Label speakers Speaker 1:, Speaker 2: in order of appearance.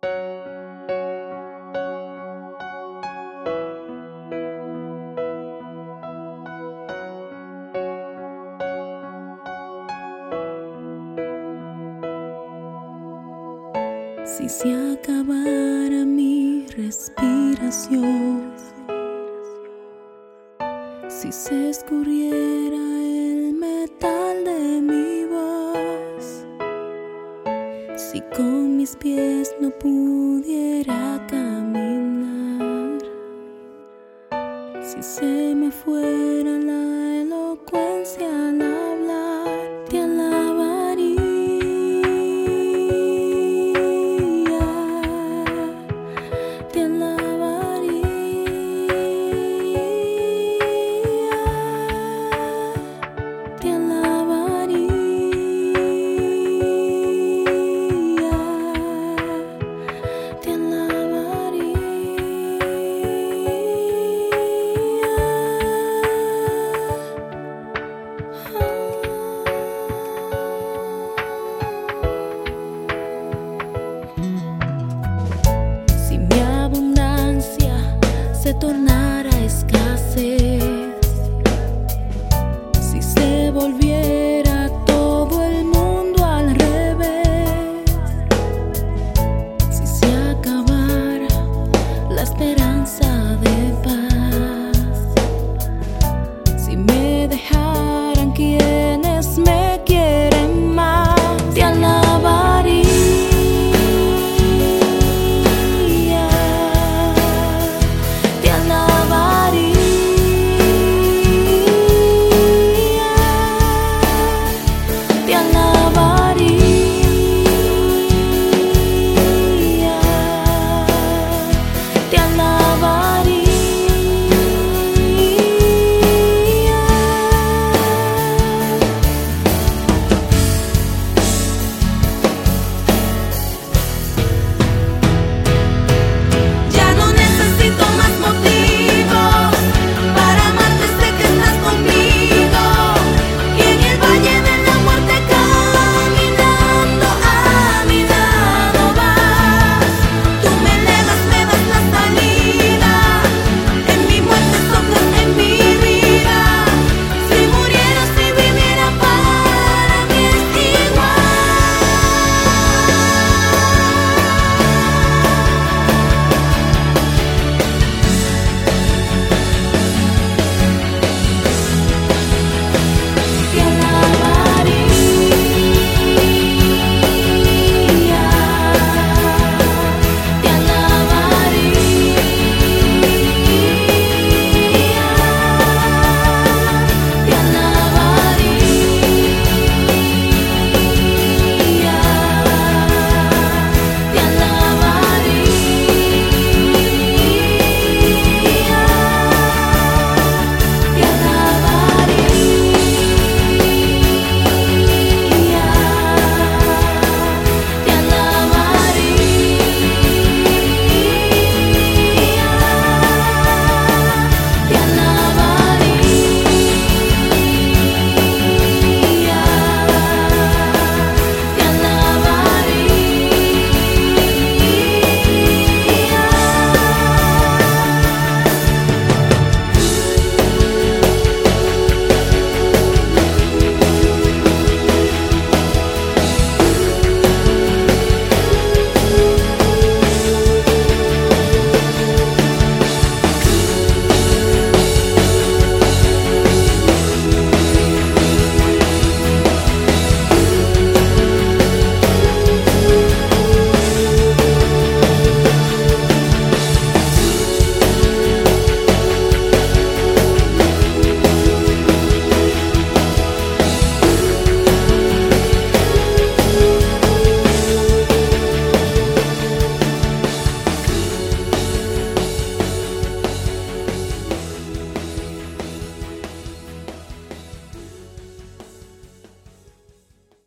Speaker 1: Si se acabara mi respiración, si se escurriera el metal de mi si con mis pies no pudiera caminar, si se me fuera la elocuencia, la cara escasez.